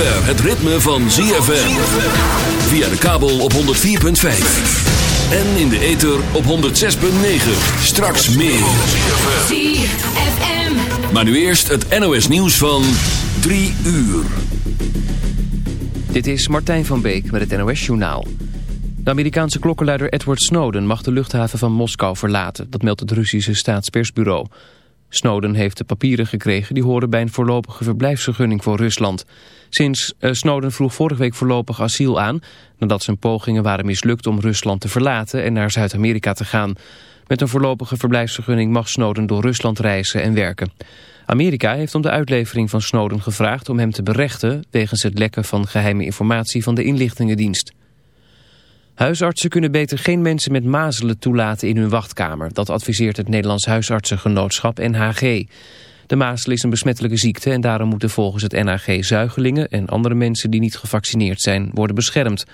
zover het ritme van ZFM. Via de kabel op 104.5. En in de ether op 106.9. Straks meer. ZFM. Maar nu eerst het NOS nieuws van 3 uur. Dit is Martijn van Beek met het NOS Journaal. De Amerikaanse klokkenluider Edward Snowden mag de luchthaven van Moskou verlaten. Dat meldt het Russische staatspersbureau. Snowden heeft de papieren gekregen die horen bij een voorlopige verblijfsvergunning voor Rusland. Sinds uh, Snowden vroeg vorige week voorlopig asiel aan... nadat zijn pogingen waren mislukt om Rusland te verlaten en naar Zuid-Amerika te gaan. Met een voorlopige verblijfsvergunning mag Snowden door Rusland reizen en werken. Amerika heeft om de uitlevering van Snowden gevraagd om hem te berechten... wegens het lekken van geheime informatie van de inlichtingendienst. Huisartsen kunnen beter geen mensen met mazelen toelaten in hun wachtkamer. Dat adviseert het Nederlands Huisartsengenootschap NHG. De mazel is een besmettelijke ziekte en daarom moeten volgens het NHG zuigelingen en andere mensen die niet gevaccineerd zijn worden beschermd.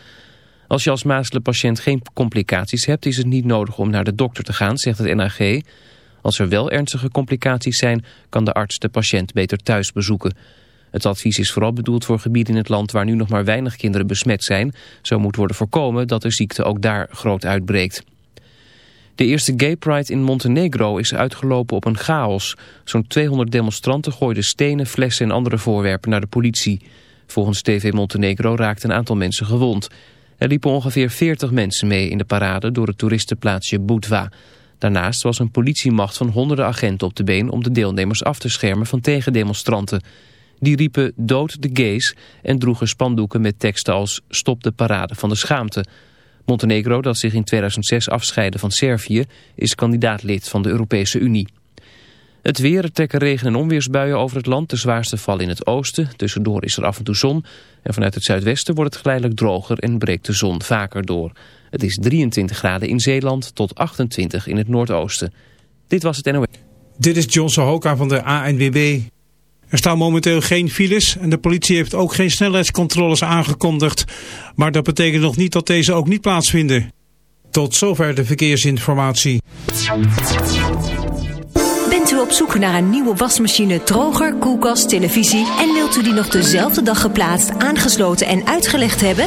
Als je als mazelenpatiënt geen complicaties hebt is het niet nodig om naar de dokter te gaan, zegt het NHG. Als er wel ernstige complicaties zijn kan de arts de patiënt beter thuis bezoeken. Het advies is vooral bedoeld voor gebieden in het land waar nu nog maar weinig kinderen besmet zijn. Zo moet worden voorkomen dat de ziekte ook daar groot uitbreekt. De eerste Gay Pride in Montenegro is uitgelopen op een chaos. Zo'n 200 demonstranten gooiden stenen, flessen en andere voorwerpen naar de politie. Volgens TV Montenegro raakten een aantal mensen gewond. Er liepen ongeveer 40 mensen mee in de parade door het toeristenplaatsje Budva. Daarnaast was een politiemacht van honderden agenten op de been om de deelnemers af te schermen van tegendemonstranten. Die riepen dood de gays en droegen spandoeken met teksten als stop de parade van de schaamte. Montenegro, dat zich in 2006 afscheidde van Servië, is kandidaatlid van de Europese Unie. Het weer, er trekken regen- en onweersbuien over het land. De zwaarste vallen in het oosten. Tussendoor is er af en toe zon. En vanuit het zuidwesten wordt het geleidelijk droger en breekt de zon vaker door. Het is 23 graden in Zeeland tot 28 in het noordoosten. Dit was het NOS. Dit is John Sohoka van de ANWB. Er staan momenteel geen files en de politie heeft ook geen snelheidscontroles aangekondigd. Maar dat betekent nog niet dat deze ook niet plaatsvinden. Tot zover de verkeersinformatie. Bent u op zoek naar een nieuwe wasmachine, droger, koelkast, televisie... en wilt u die nog dezelfde dag geplaatst, aangesloten en uitgelegd hebben?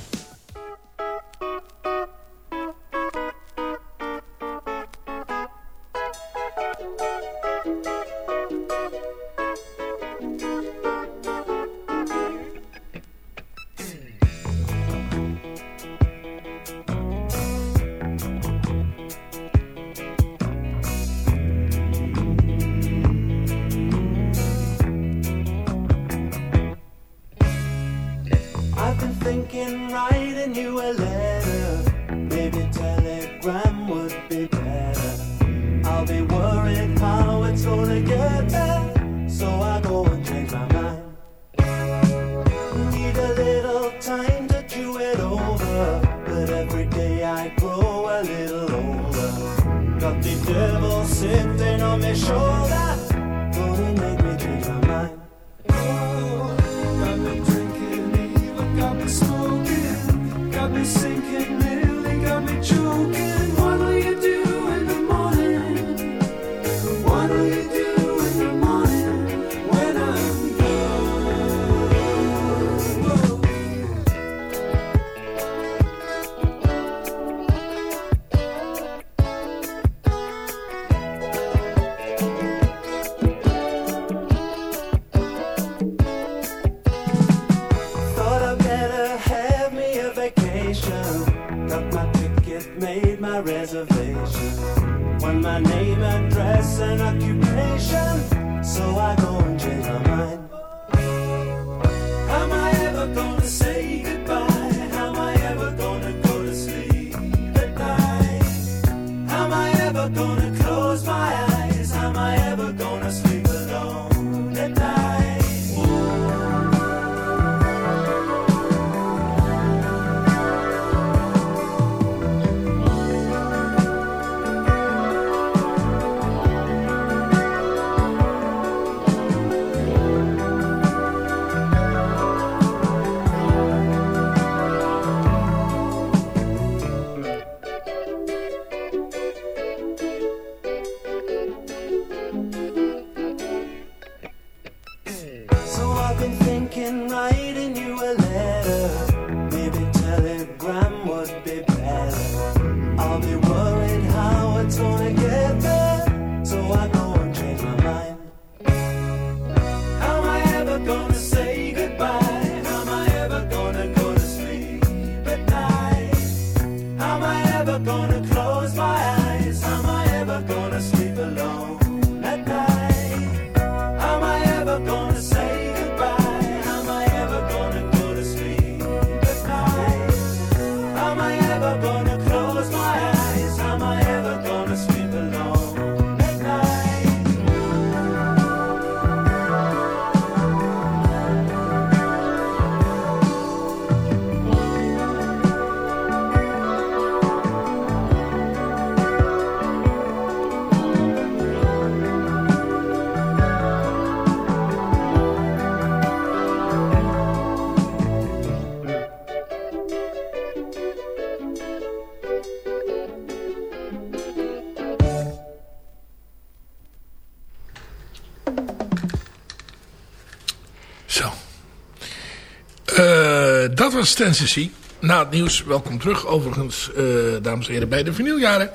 Was. Na het nieuws, welkom terug. Overigens, eh, dames en heren, bij de vinyljaren.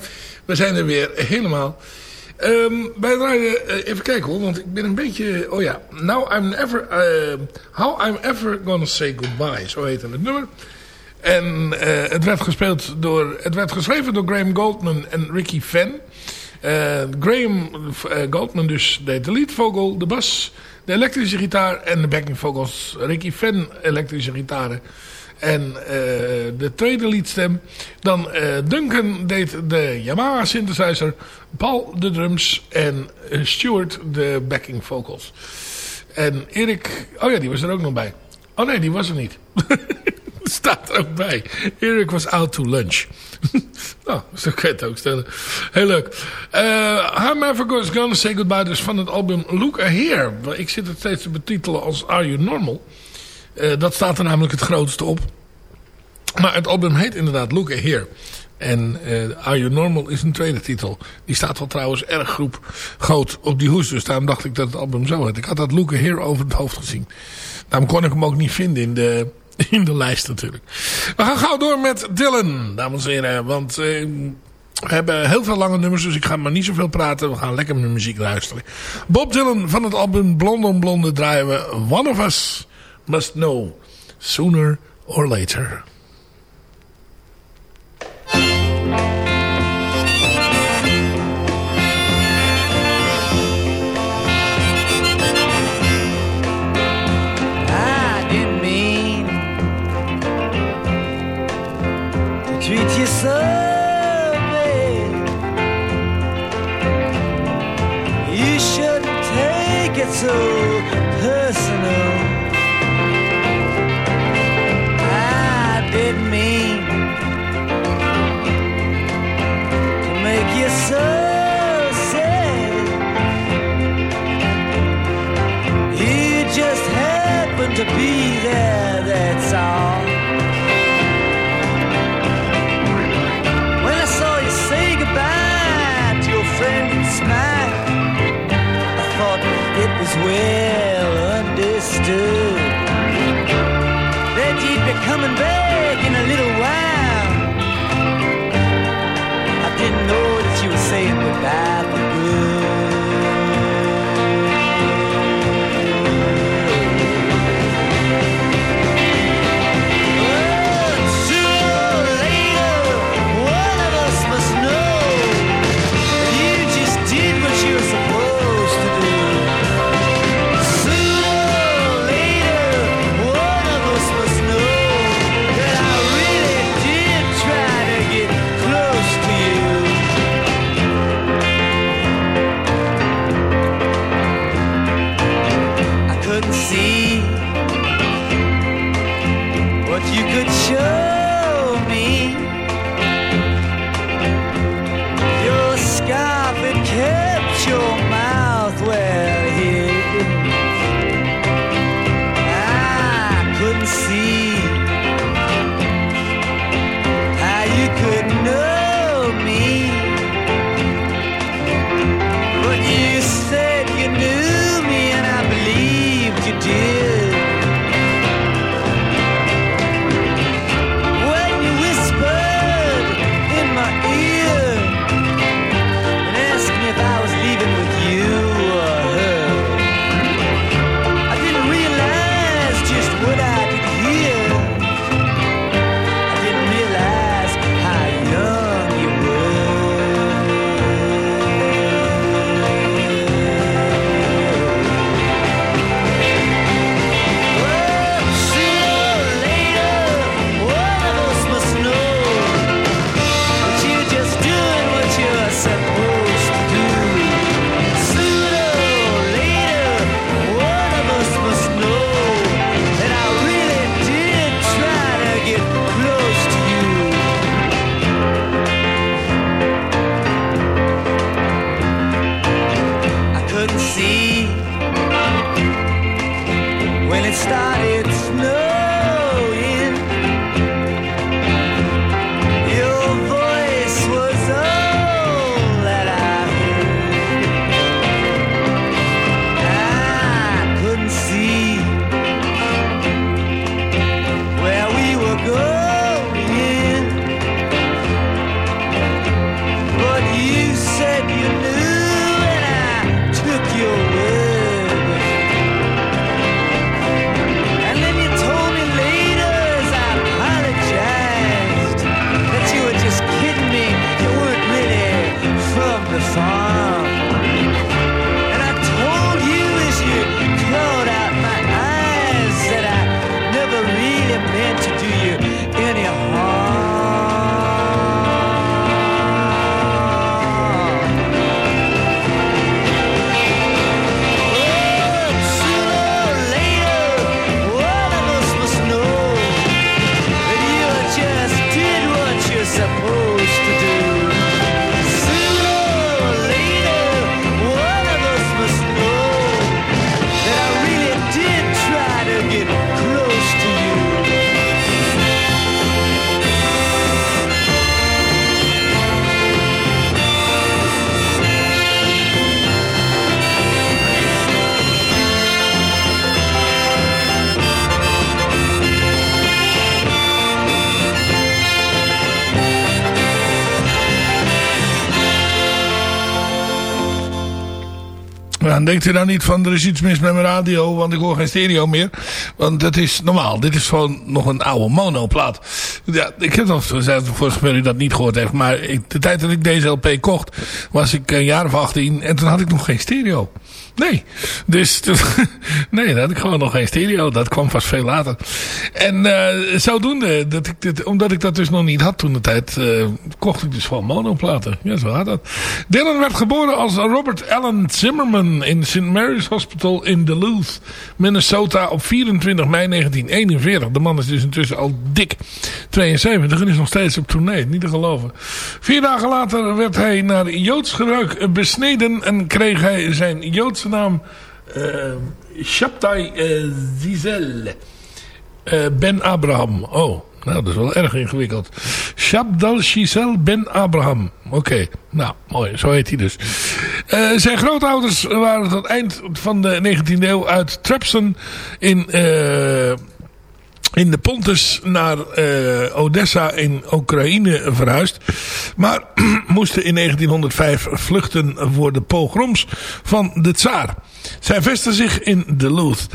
We zijn er weer helemaal. Eh, even kijken hoor, want ik ben een beetje... Oh ja, Now I'm Ever... eh, How I'm Ever Gonna Say Goodbye, zo heette het nummer. En het werd gespeeld door... Het werd geschreven door Graham Goldman en Ricky Fenn. Graham Goldman dus deed de leadvogel, de bas, de elektrische gitaar en de backing vocals. Ricky Fenn elektrische gitaren. En eh, de tweede liedstem. Dan eh, Duncan deed de Yamaha synthesizer. Paul de drums. En eh, Stuart de backing vocals. En Erik... Oh ja, die was er ook nog bij. Oh nee, die was er niet. Staat er ook bij. Erik was out to lunch. nou, zo kan je het ook stellen. Heel leuk. Uh, I'm Ever Gonna Say Goodbye dus van het album Look a Here. Ik zit het steeds te betitelen als Are You Normal? Uh, dat staat er namelijk het grootste op. Maar het album heet inderdaad Look Here. En eh, Are You Normal is een tweede titel. Die staat wel trouwens erg groep, groot op die hoes. Dus daarom dacht ik dat het album zo heet. Ik had dat Look Here over het hoofd gezien. Daarom kon ik hem ook niet vinden in de, in de lijst natuurlijk. We gaan gauw door met Dylan, dames en heren. Want... eh, we hebben heel veel lange nummers, dus ik ga maar niet zoveel praten. We gaan lekker naar muziek luisteren. Bob Dylan van het album Blonde on Blonde draaien we One of Us Must Know. Sooner or Later. Ah, I didn't mean to treat you so bad. You shouldn't take it so understood that you'd be coming back in a little while. I didn't know that you were saying goodbye for good. Denkt u nou niet van er is iets mis met mijn radio, want ik hoor geen stereo meer. Want dat is normaal. Dit is gewoon nog een oude monoplaat. Ja, ik heb al gezegd, volgens mij u dat niet gehoord heeft. Maar de tijd dat ik deze LP kocht, was ik een jaar of 18 en toen had ik nog geen stereo. Nee, dus nee, dat had ik gewoon nog geen stereo. Dat kwam pas veel later. En eh, zodoende, dat ik dit, omdat ik dat dus nog niet had toen de tijd, eh, kocht ik dus gewoon monoplaten. Ja, zo had dat. Dylan werd geboren als Robert Allen Zimmerman in St. Mary's Hospital in Duluth, Minnesota op 24 mei 1941. De man is dus intussen al dik 72 en is nog steeds op tournee. Niet te geloven. Vier dagen later werd hij naar Joods gebruik besneden en kreeg hij zijn Joodse naam eh Shabtai eh, Zizel. Eh, ben Abraham. Oh, nou dat is wel erg ingewikkeld. Shabdal Shizel Ben Abraham. Oké, nou mooi, zo heet hij dus. Zijn grootouders waren tot eind van de 19e eeuw uit Trepsen in... in de Pontus naar eh, Odessa in Oekraïne verhuisd. Maar moesten in 1905 vluchten voor de pogroms van de tsaar. Zij vestigde zich in Duluth.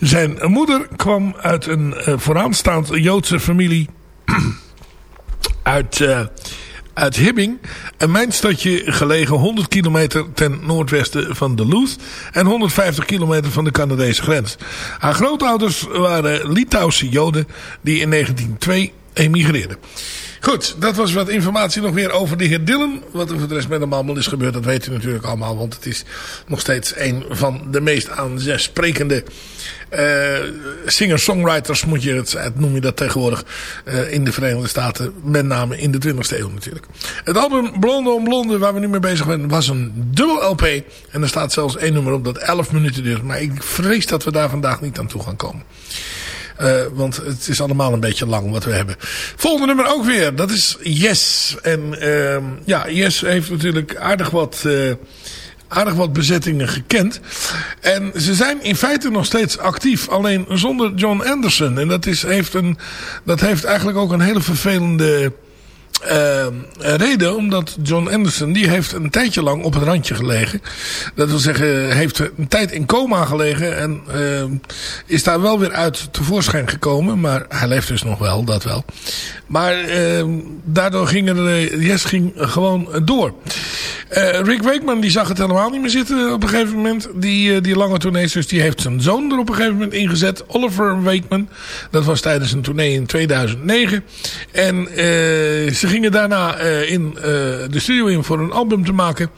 Zijn moeder kwam uit een eh, vooraanstaand Joodse familie uit, eh, uit Hibbing. Een mijnstadje gelegen 100 kilometer ten noordwesten van Duluth. En 150 kilometer van de Canadese grens. Haar grootouders waren Litouwse Joden die in 1902 emigreerden. Goed, dat was wat informatie nog weer over de heer Dillon. Wat er voor de rest met hem allemaal is gebeurd, dat weet u natuurlijk allemaal. Want het is nog steeds een van de meest aansprekende eh singer-songwriters, moet je het, het noem je dat tegenwoordig, eh, in de Verenigde Staten. Met name in de 20e eeuw natuurlijk. Het album Blonde om Blonde, waar we nu mee bezig zijn, was een dubbel LP. En er staat zelfs één nummer op dat 11 minuten duurt. Maar ik vrees dat we daar vandaag niet aan toe gaan komen. Eh, want het is allemaal een beetje lang wat we hebben. Volgende nummer ook weer. Dat is Yes. En ehm, ja, Yes heeft natuurlijk aardig wat, eh, aardig wat bezettingen gekend. En ze zijn in feite nog steeds actief. Alleen zonder John Anderson. En dat, is, heeft, een, dat heeft eigenlijk ook een hele vervelende... eh, reden, omdat John Anderson die heeft een tijdje lang op het randje gelegen. Dat wil zeggen, heeft een tijd in coma gelegen en eh, is daar wel weer uit tevoorschijn gekomen. Maar hij leeft dus nog wel, dat wel. Maar daardoor ging er, Yes ging gewoon door. Rick Wakeman die zag het helemaal niet meer zitten op een gegeven moment. Die, die lange tournees. Dus die heeft zijn zoon er op een gegeven moment ingezet. Oliver Wakeman. Dat was tijdens een tournee in 2009. En ze gingen daarna eh, in eh, de studio in voor een album te maken.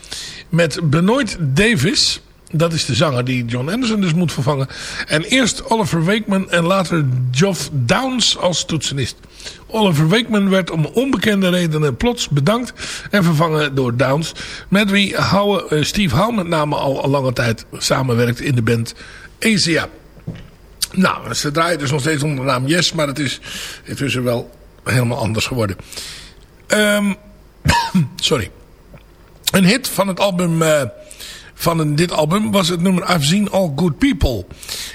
Met Benoit Davis. Dat is de zanger die John Anderson dus moet vervangen. En eerst Oliver Wakeman en later Geoff Downs als toetsenist. Oliver Wakeman werd om onbekende redenen plots bedankt en vervangen door Downs. Met wie Howe, eh, Steve Howe met name al, lange tijd samenwerkt in de band Asia. Nou, ze draaien dus nog steeds onder de naam Yes, maar het is intussen wel helemaal anders geworden. Ehm, sorry. Een hit van het album... eh, van dit album was het nummer I've Seen All Good People.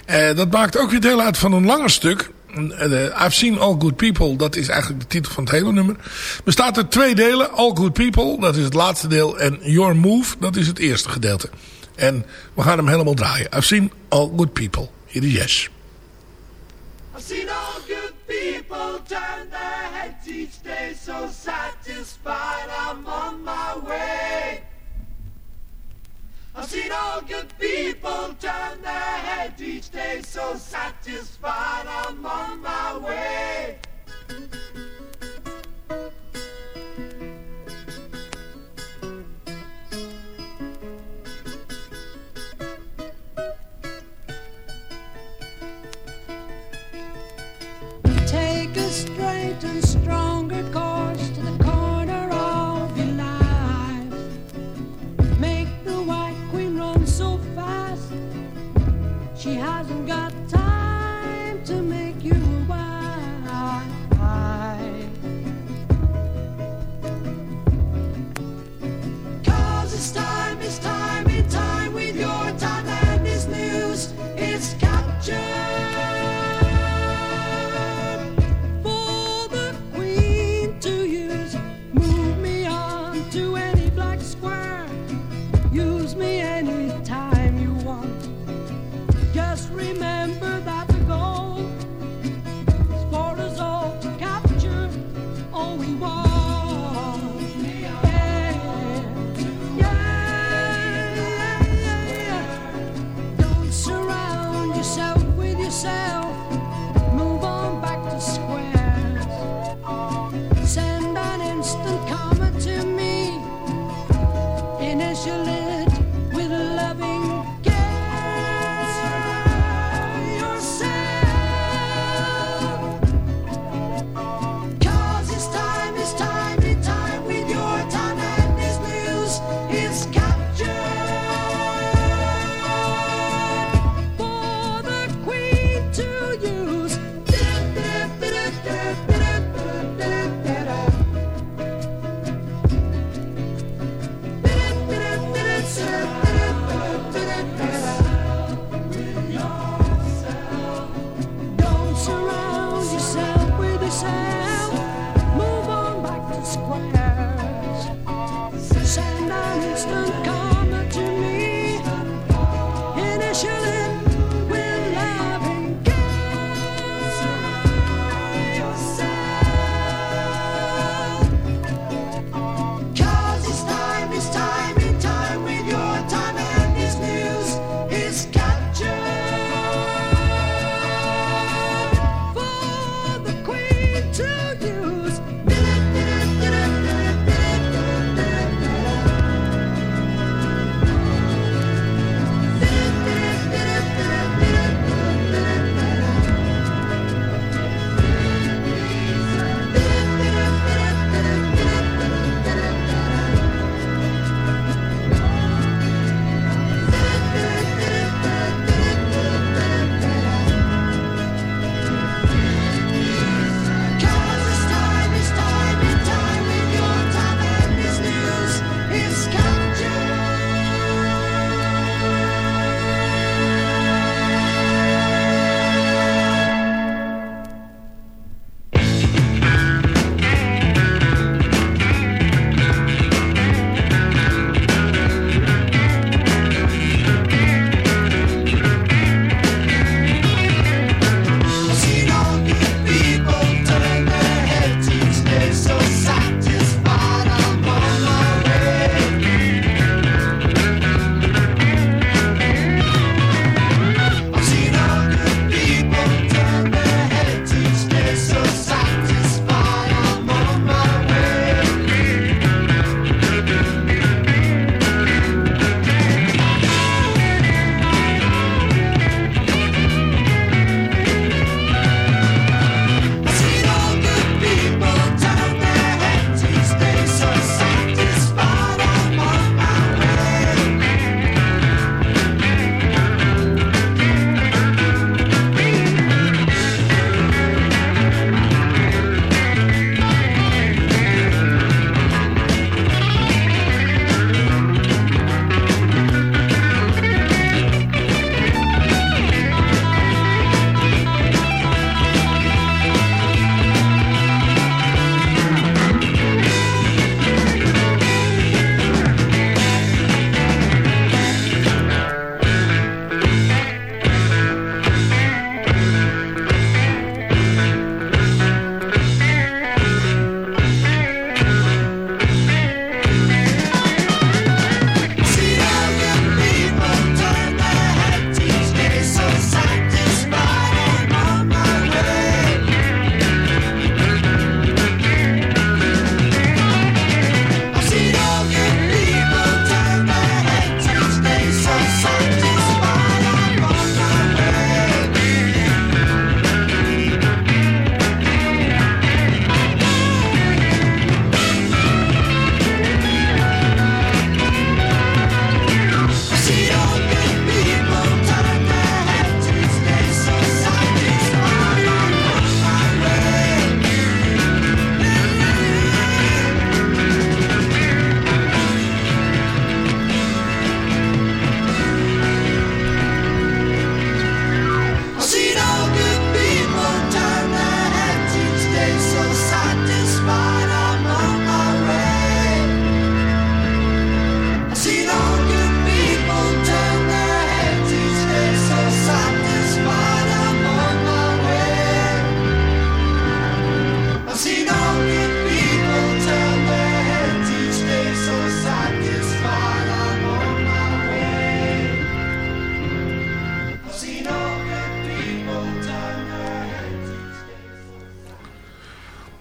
Eh, dat maakt ook weer deel uit van een langer stuk. Eh, I've Seen All Good People, dat is eigenlijk de titel van het hele nummer. Bestaat uit twee delen. All Good People, dat is het laatste deel. En Your Move, dat is het eerste gedeelte. En we gaan hem helemaal draaien. I've Seen All Good People. Hier is Yes. I've seen all good people turn their heads each day, so satisfied I'm on my way. I've seen all good people turn their heads each day, so satisfied I'm on my way. Take a straight and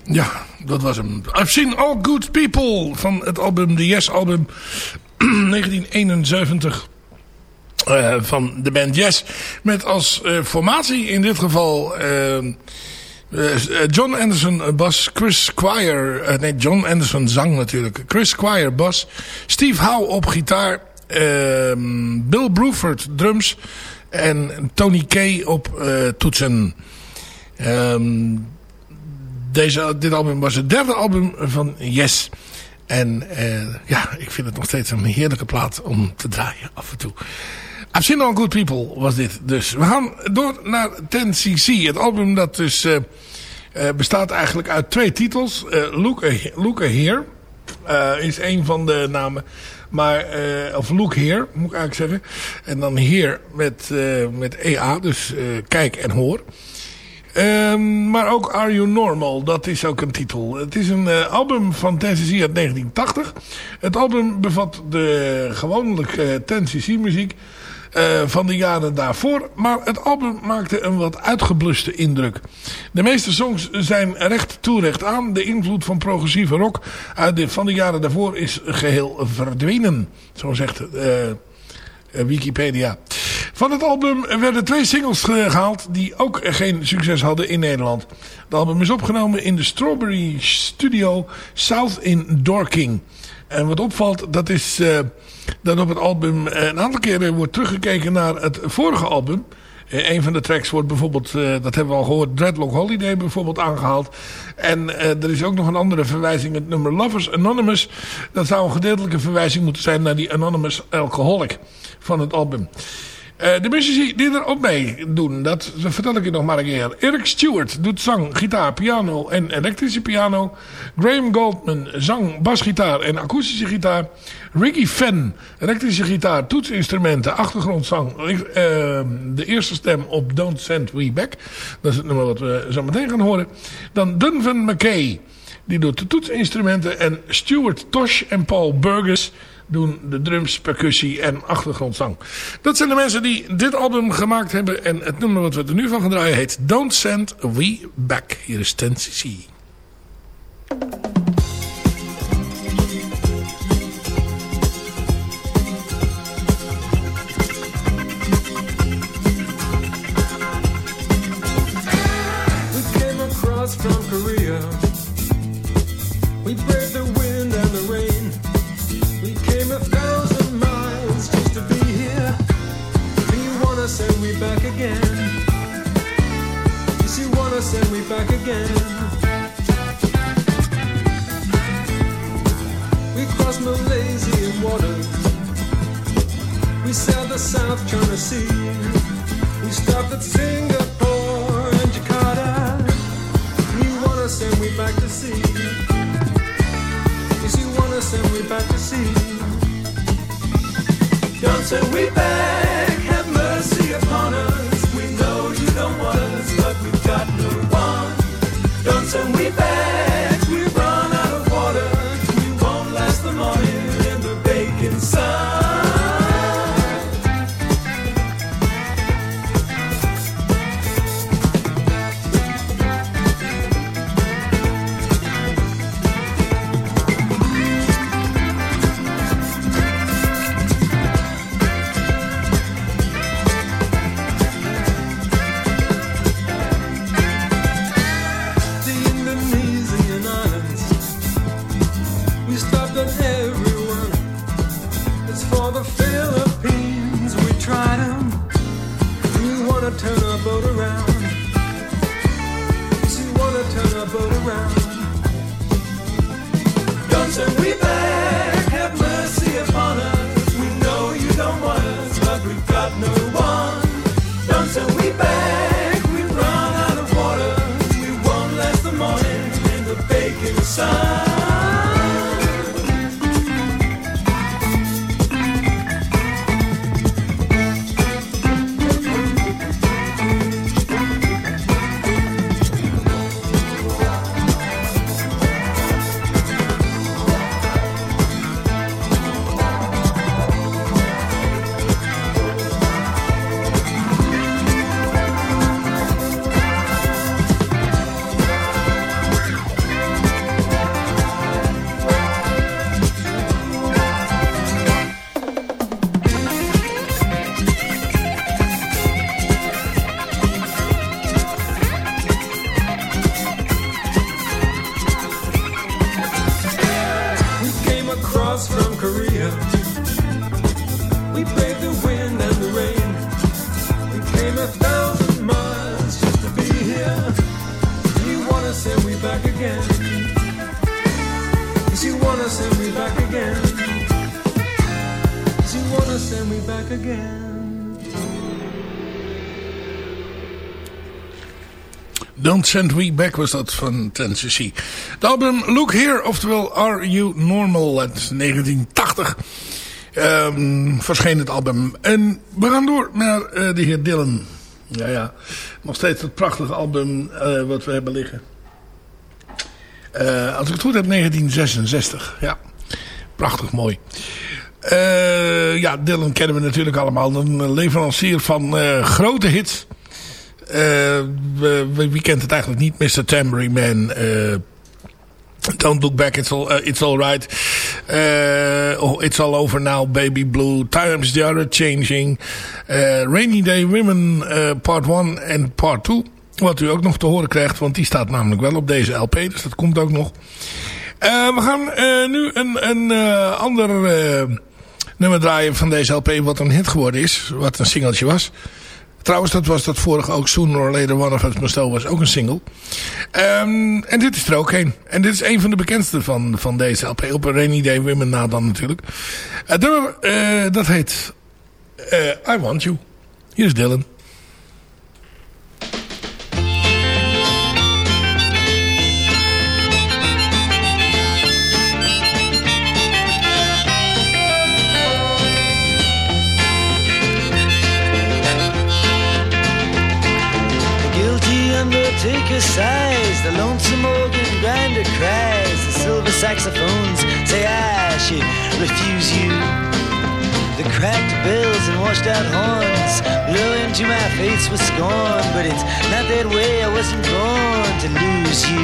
Ja, dat was hem. I've Seen All Good People van het album, de Yes album 1971 eh, van de band Yes. Met als eh, formatie in dit geval eh, John Anderson bas, Chris Squire, nee John Anderson zang natuurlijk, Chris Squire bas, Steve Howe op gitaar, ehm, Bill Bruford drums en Tony Kay op toetsen. Ehm deze, dit album was het derde album van Yes. En eh, ja, ik vind het nog steeds een heerlijke plaat om te draaien af en toe. I've Seen All Good People was dit dus. We gaan door naar 10cc. Het album dat dus eh, Eh, bestaat eigenlijk uit twee titels. Eh Look, Look Here is een van de namen. Maar, of Look Here moet ik eigenlijk zeggen. En dan Here met, met EA, dus kijk en hoor. Ehm, maar ook Are You Normal, dat is ook een titel. Het is een eh, album van Tennessee uit 1980. Het album bevat de gewone Tennessee muziek eh, van de jaren daarvoor. Maar het album maakte een wat uitgebluste indruk. De meeste songs zijn recht toe recht aan. De invloed van progressieve rock uit de, van de jaren daarvoor is geheel verdwenen. Zo zegt eh, eh, Wikipedia. Van het album werden twee singles eh, gehaald die ook geen succes hadden in Nederland. Het album is opgenomen in de Strawberry Studio South in Dorking. En wat opvalt, dat is eh, dat op het album eh, een aantal keren wordt teruggekeken naar het vorige album. Eh, een van de tracks wordt bijvoorbeeld, dat hebben we al gehoord, Dreadlock Holiday bijvoorbeeld aangehaald. En er is ook nog een andere verwijzing, het nummer Lovers Anonymous. Dat zou een gedeeltelijke verwijzing moeten zijn naar die Anonymous Alcoholic van het album. Eh, de muzici die er ook mee doen, dat vertel ik je nog maar een keer. Eric Stewart doet zang, gitaar, piano en elektrische piano. Graham Goldman zang, basgitaar en akoestische gitaar. Ricky Fenn, elektrische gitaar, toetsinstrumenten, achtergrondzang. eh, de eerste stem op Don't Send We Back. Dat is het nummer wat we zo meteen gaan horen. Dan Dunvan McKay, die doet de toetsinstrumenten. En Stuart Tosh en Paul Burgess doen de drums, percussie en achtergrondzang. Dat zijn de mensen die dit album gemaakt hebben. En het nummer wat we er nu van gaan draaien heet Don't Send We Back. Hier is 10cc. We came across from Korea. We back again? Yes, you wanna send me back again. We crossed Malaysian waters. We sailed the South China Sea. We stopped at Singapore and Jakarta. You wanna send me back to sea? Yes, you wanna send me back to sea? Don't send me back, send me back again? Don't Send Me Back was dat van Tennessee. Het album Look Here, oftewel Are You Normal uit 1980. Ehm, verscheen het album. En we gaan door naar eh, de heer Dylan. Ja, ja. Nog steeds het prachtige album eh, wat we hebben liggen. Eh, als ik het goed heb, 1966. Ja, prachtig mooi. Eh, ja, Dylan kennen we natuurlijk allemaal. Een leverancier van eh, grote hits. Eh, we- wie kent het eigenlijk niet? Mr. Tambourine Man. eh, Don't Look Back, It's All, uh, it's all Right. Uh, oh, it's All Over Now, Baby Blue. Times the Other Changing. Uh, Rainy Day Women uh, Part 1 en Part 2. Wat u ook nog te horen krijgt, want die staat namelijk wel op deze LP. Dus dat komt ook nog. Uh, we gaan uh, nu een, een uh, ander uh, nummer draaien van deze LP wat een hit geworden is. Wat een singeltje was. Trouwens, dat was dat vorige ook. Sooner or Later One of Us Must was ook een single. Um, en dit is er ook een. En dit is een van de bekendste van, van deze LP. Op een Rainy Day Women na dan natuurlijk. Uh, dat heet uh, I Want You. Hier is Dylan. The lonesome organ grinder cries, the silver saxophones say I should refuse you. The cracked bells and washed out horns blow into my face with scorn, but it's not that way. I wasn't born to lose you.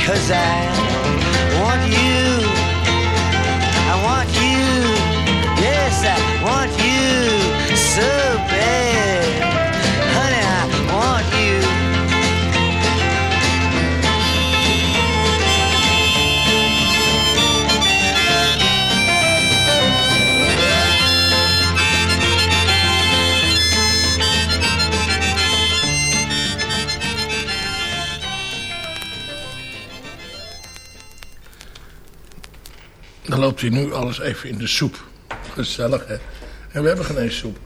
And because I want you. Loopt hij nu alles even in de soep. Gezellig, hè? En we hebben geen eens soep.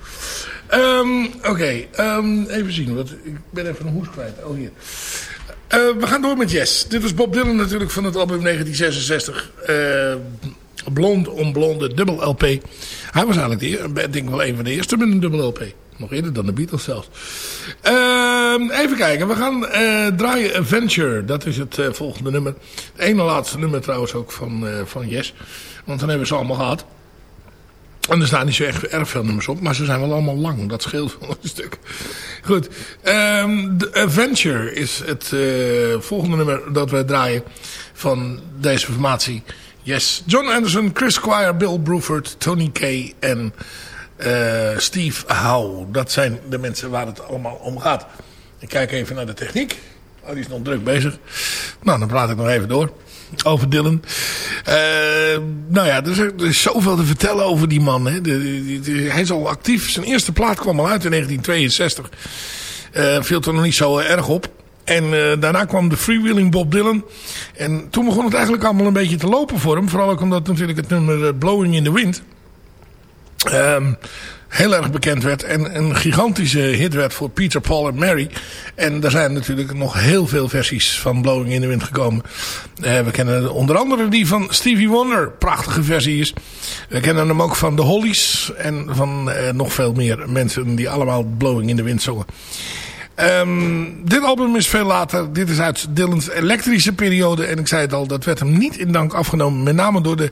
Um, Oké, um, even zien. Ik ben even een hoes kwijt. Oh, hier. Uh, we gaan door met Yes. Dit was Bob Dylan natuurlijk van het album 1966. Uh, Blond on Blonde, dubbel LP. Hij was eigenlijk de, ik denk wel een van de eerste met een dubbel LP. Nog eerder dan de Beatles zelfs. Uh, even kijken. We gaan uh, draaien Adventure. Dat is het volgende nummer. Het ene laatste nummer trouwens ook van, van Yes. Want dan hebben ze allemaal gehad. En er staan niet zo echt erg veel nummers op. Maar ze zijn wel allemaal lang. Dat scheelt wel een stuk. Goed. Um, The Adventure is het volgende nummer dat we draaien van deze formatie. Yes. John Anderson, Chris Squire, Bill Bruford, Tony Kay en eh, Steve Howe. Dat zijn de mensen waar het allemaal om gaat. Ik kijk even naar de techniek. Oh, die is nog druk bezig. Nou, dan praat ik nog even door. Over Dylan. Eh, nou ja, er is, zoveel te vertellen over die man. Hè. De- hij is al actief. Zijn eerste plaat kwam al uit in 1962. Eh viel er nog niet zo erg op. En eh, daarna kwam de freewheeling Bob Dylan. En toen begon het eigenlijk allemaal een beetje te lopen voor hem. Vooral ook omdat natuurlijk het nummer eh, Blowing in the Wind... ehm, heel erg bekend werd. En een gigantische hit werd voor Peter, Paul en Mary. En er zijn natuurlijk nog heel veel versies van Blowing in the Wind gekomen. Eh, we kennen onder andere die van Stevie Wonder. Prachtige versie is. We kennen hem ook van de Hollies. En van eh, nog veel meer mensen die allemaal Blowing in the Wind zongen. Ehm, dit album is veel later. Dit is uit Dylan's elektrische periode. En ik zei het al, dat werd hem niet in dank afgenomen. Met name door de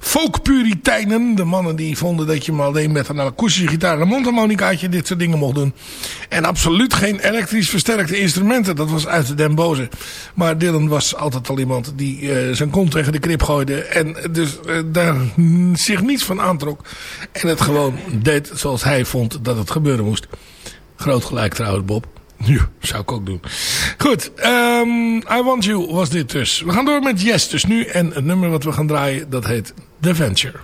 folkpuriteinen. De mannen die vonden dat je maar alleen met een akoestische gitaar en een mondharmonicaatje dit soort dingen mocht doen. En absoluut geen elektrisch versterkte instrumenten. Dat was uit den boze. Maar Dylan was altijd al iemand die eh, zijn kont tegen de krip gooide. En dus eh, daar zich niets van aantrok. En het gewoon deed zoals hij vond dat het gebeuren moest. Groot gelijk trouwens, Bob. Ja, zou ik ook doen. Goed, ehm, I Want You was dit dus. We gaan door met Yes dus nu. En het nummer wat we gaan draaien, dat heet The Venture.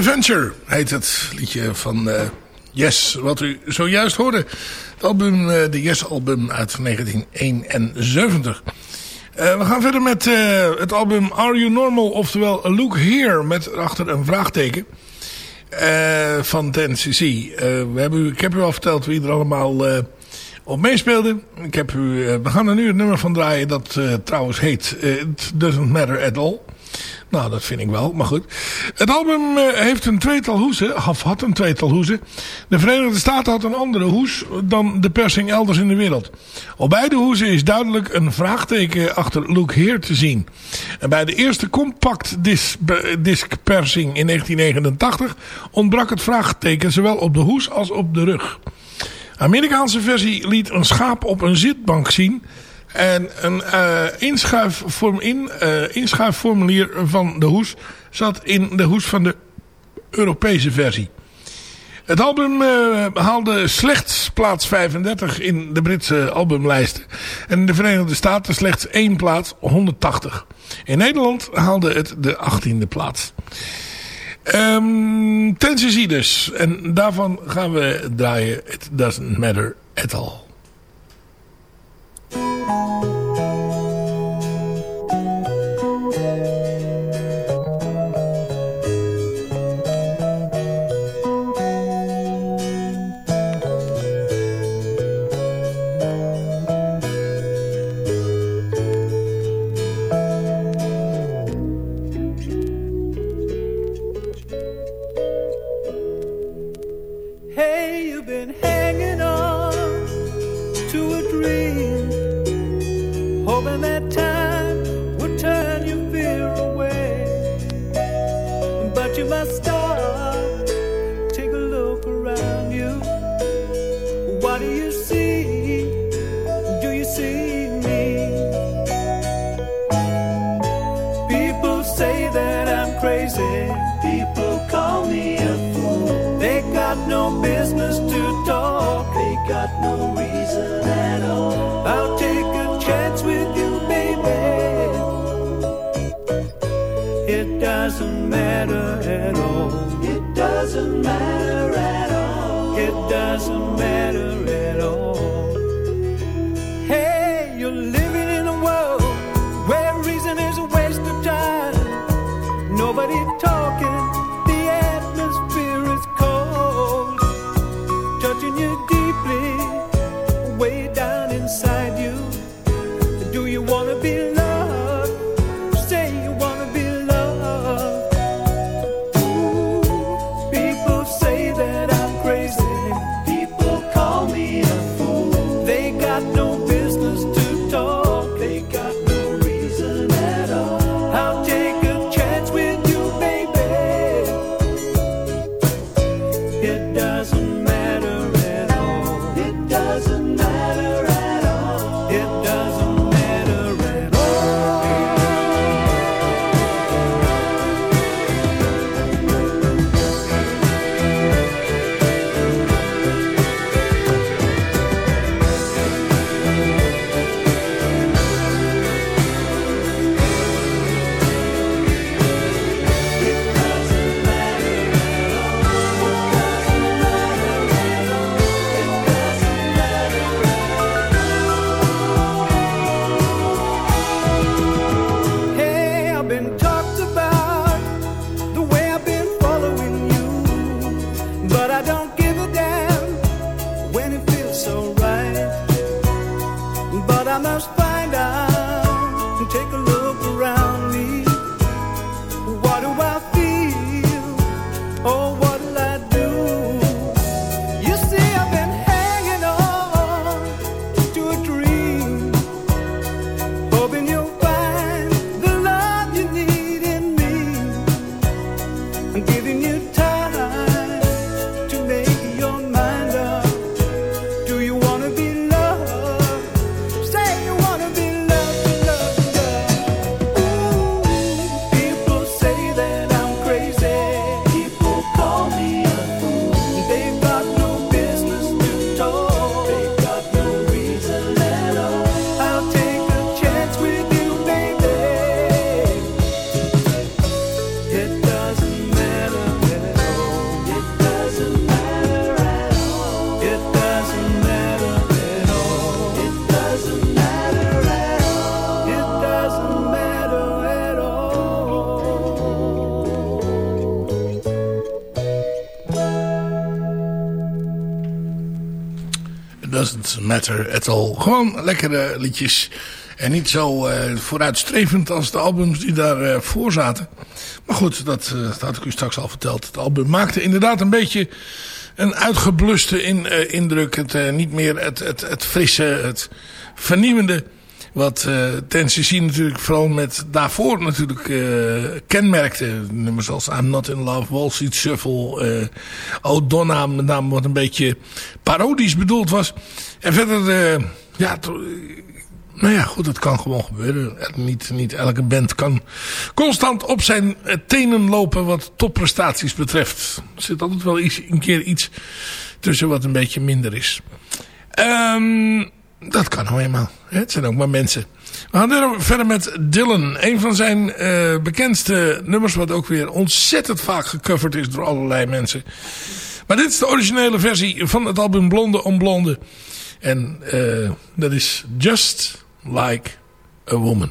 The Venture heet het liedje van eh, Yes, wat u zojuist hoorde. Album, eh, de Yes-album uit 1971. Eh, we gaan verder met het album Are You Normal, oftewel Look Here, met achter een vraagteken. van Ten we hebben u, ik heb u al verteld wie er allemaal op meespeelde. Ik heb u, we gaan er nu het nummer van draaien dat trouwens heet It Doesn't Matter At All. Nou, dat vind ik wel, maar goed. Het album eh, heeft een tweetal hoezen, of had een tweetal hoezen. De Verenigde Staten had een andere hoes dan de persing elders in de wereld. Op beide hoezen is duidelijk een vraagteken achter Luke Heer te zien. En bij de eerste compact disc, disc persing in 1989 ontbrak het vraagteken zowel op de hoes als op de rug. Amerikaanse versie liet een schaap op een zitbank zien en een uh, in, eh, inschuifformulier van de hoes zat in de hoes van de Europese versie. Het album eh, haalde slechts plaats 35 in de Britse albumlijsten. En in de Verenigde Staten slechts één plaats, 180. In Nederland haalde het de 18e plaats. Um, ze dus. En daarvan gaan we draaien It Doesn't Matter At All. Música Matter at All. Gewoon lekkere liedjes. En niet zo eh, vooruitstrevend als de albums die daarvoor eh, zaten. Maar goed, eh, dat, had ik u straks al verteld. Het album maakte inderdaad een beetje een uitgebluste in, indruk. Het, niet meer het, het, het frisse, het vernieuwende... Wat uh, Tennessee natuurlijk vooral met daarvoor natuurlijk uh, kenmerkte. Nummers als I'm Not In Love, Wall Street Shuffle, uh, Donna met name wat een beetje parodisch bedoeld was. En verder, ja, nou ja, goed, het kan gewoon gebeuren. Niet, niet elke band kan constant op zijn tenen lopen wat topprestaties betreft. Er zit altijd wel iets, een keer iets tussen wat een beetje minder is. Um, dat kan nou eenmaal. Het zijn ook maar mensen. We gaan verder met Dylan. Een van zijn uh, bekendste nummers wat ook weer ontzettend vaak gecoverd is door allerlei mensen. Maar dit is de originele versie van het album Blonde om Blonde. En uh, dat is Just Like a Woman.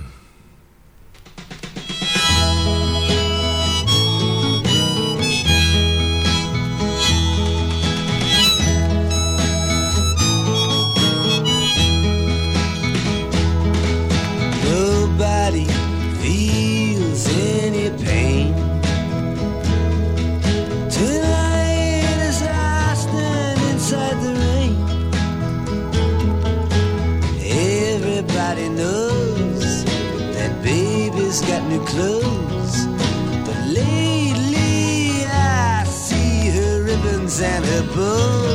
And her bows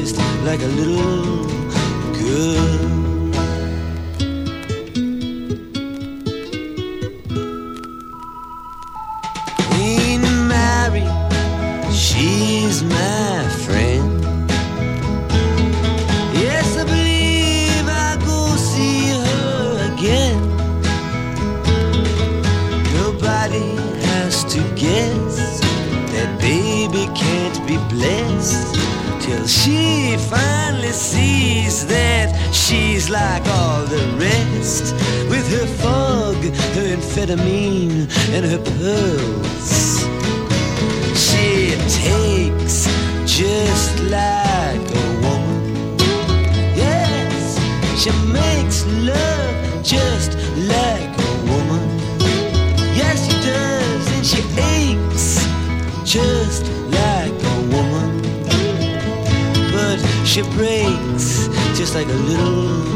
just like a little girl. That she's like all the rest with her fog, her amphetamine, and her pearls. She takes just like a woman. Yes, she makes love just like a woman. Yes, she does, and she aches just like a woman. But she breaks like a little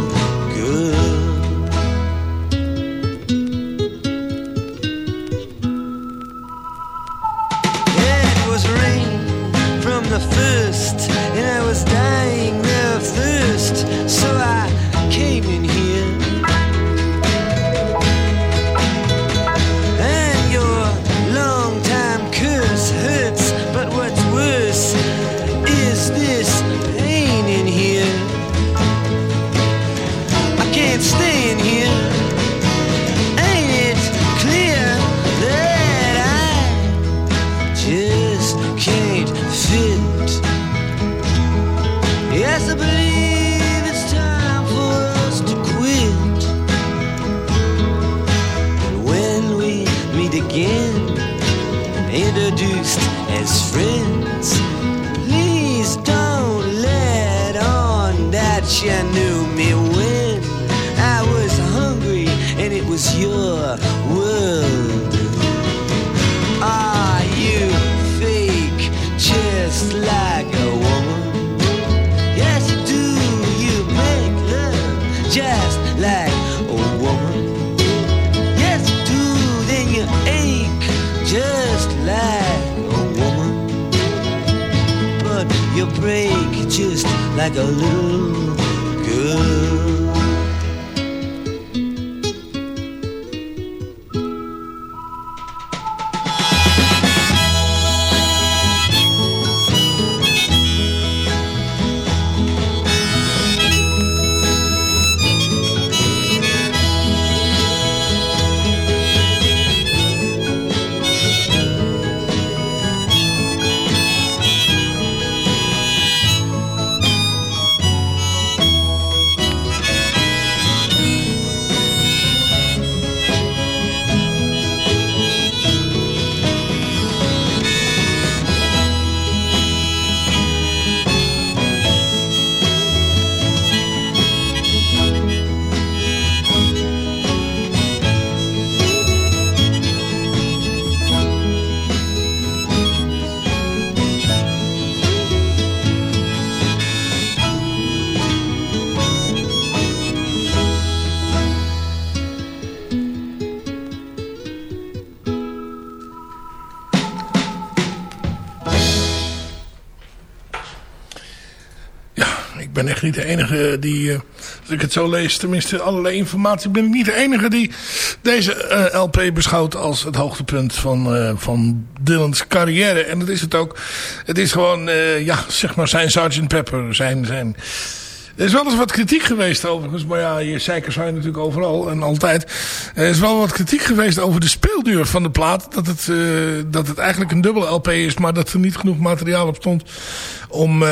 ben niet de enige die, eh, als ik het zo lees, tenminste allerlei informatie, ben ik niet de enige die deze eh, LP beschouwt als het hoogtepunt van, eh, van Dylan's carrière. En dat is het ook. Het is gewoon, ja, zeg maar zijn Sgt. Pepper, zijn... zijn er is wel eens wat kritiek geweest overigens, maar ja, je zeikers zijn natuurlijk overal en altijd. Er is wel wat kritiek geweest over de speelduur van de plaat. Dat het, dat het eigenlijk een dubbele LP is, maar dat er niet genoeg materiaal op stond om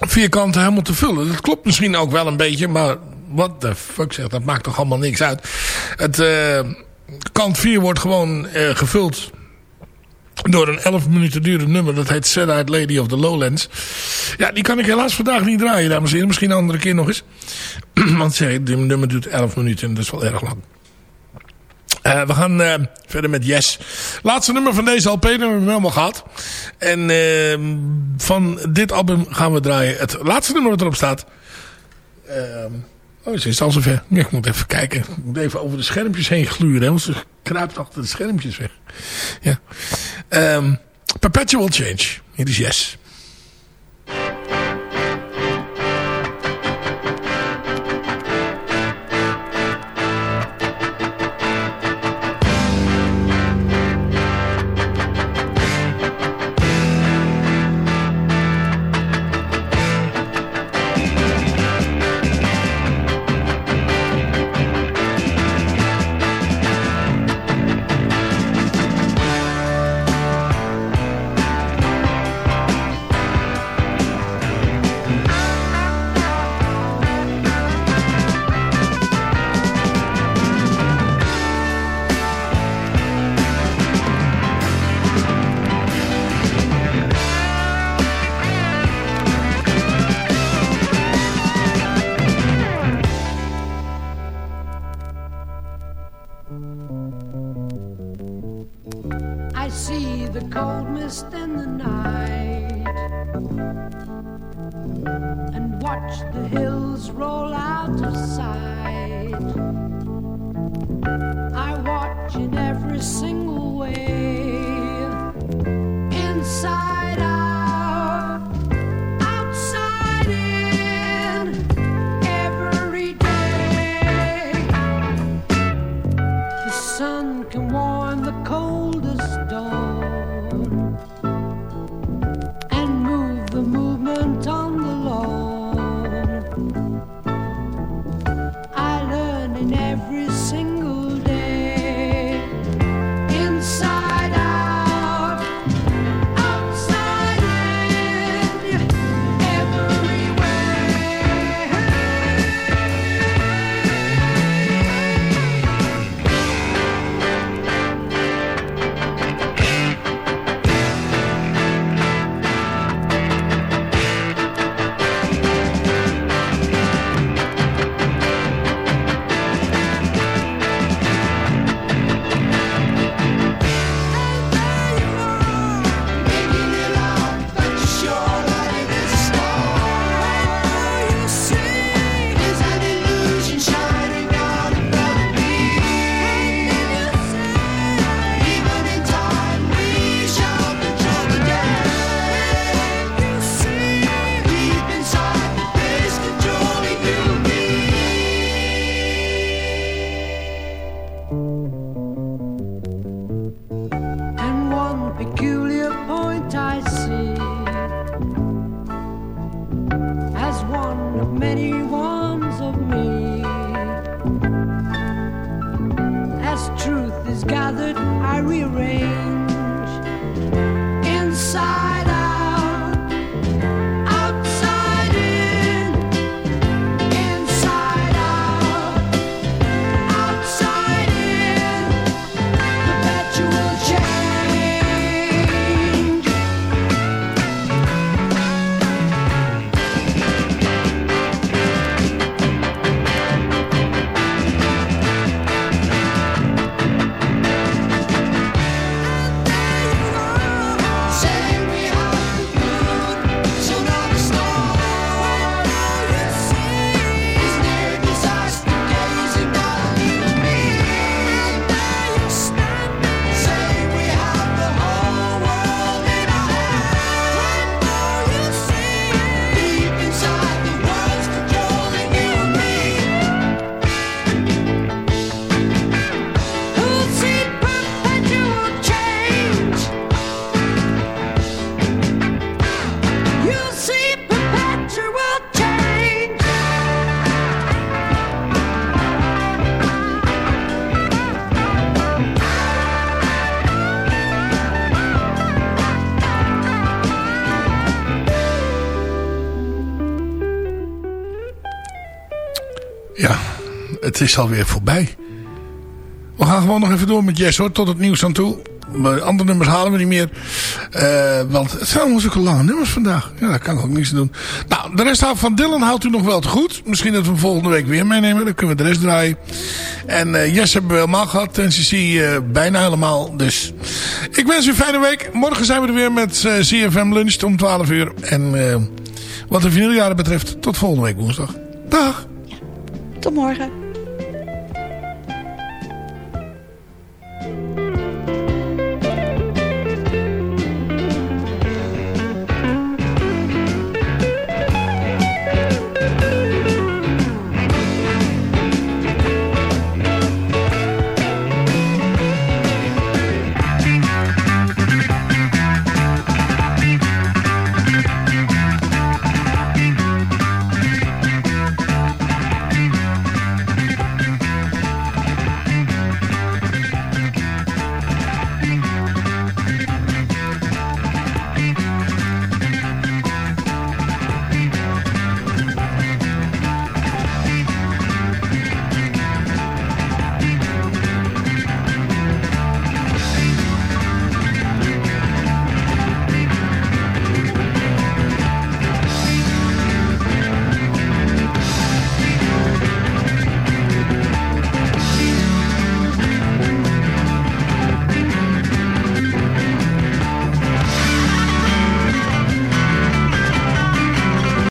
vier kanten helemaal te vullen. Dat klopt misschien ook wel een beetje, maar what the fuck zeg, dat maakt toch allemaal niks uit. Het, eh, kant 4 wordt gewoon eh, gevuld door een 11 minuten durend nummer. Dat heet Sad-Eyed Lady of the Lowlands. Ja, die kan ik helaas vandaag niet draaien, dames en heren. Misschien een andere keer nog eens. Want zeg, dit nummer duurt 11 minuten en dat is wel erg lang. Eh, we gaan eh, verder met Yes. Laatste nummer van deze LP, hebben we helemaal gehad. En eh, van dit album gaan we draaien. Het laatste nummer wat erop staat. Ehm, oh, ze is al zover. Ik moet even kijken. Ik moet even over de schermpjes heen gluren. Want ze kruipt achter de schermpjes weg. Ja. Ehm, Perpetual Change. Hier is Yes. Het is alweer voorbij. We gaan gewoon nog even door met Jess hoor, tot het nieuws aan toe. Andere nummers halen we niet meer. Eh, want het zijn zulke lange nummers vandaag. Ja, daar kan ik ook niks aan doen. Nou, de rest van Dylan houdt u nog wel te goed. Misschien dat we volgende week weer meenemen. Dan kunnen we de rest draaien. En eh Jess hebben we helemaal gehad. En CC eh bijna helemaal. Dus ik wens u een fijne week. Morgen zijn we er weer met CFM Lunch om 12 uur. En wat de vinyljaren betreft, tot volgende week woensdag. Dag! Tot morgen.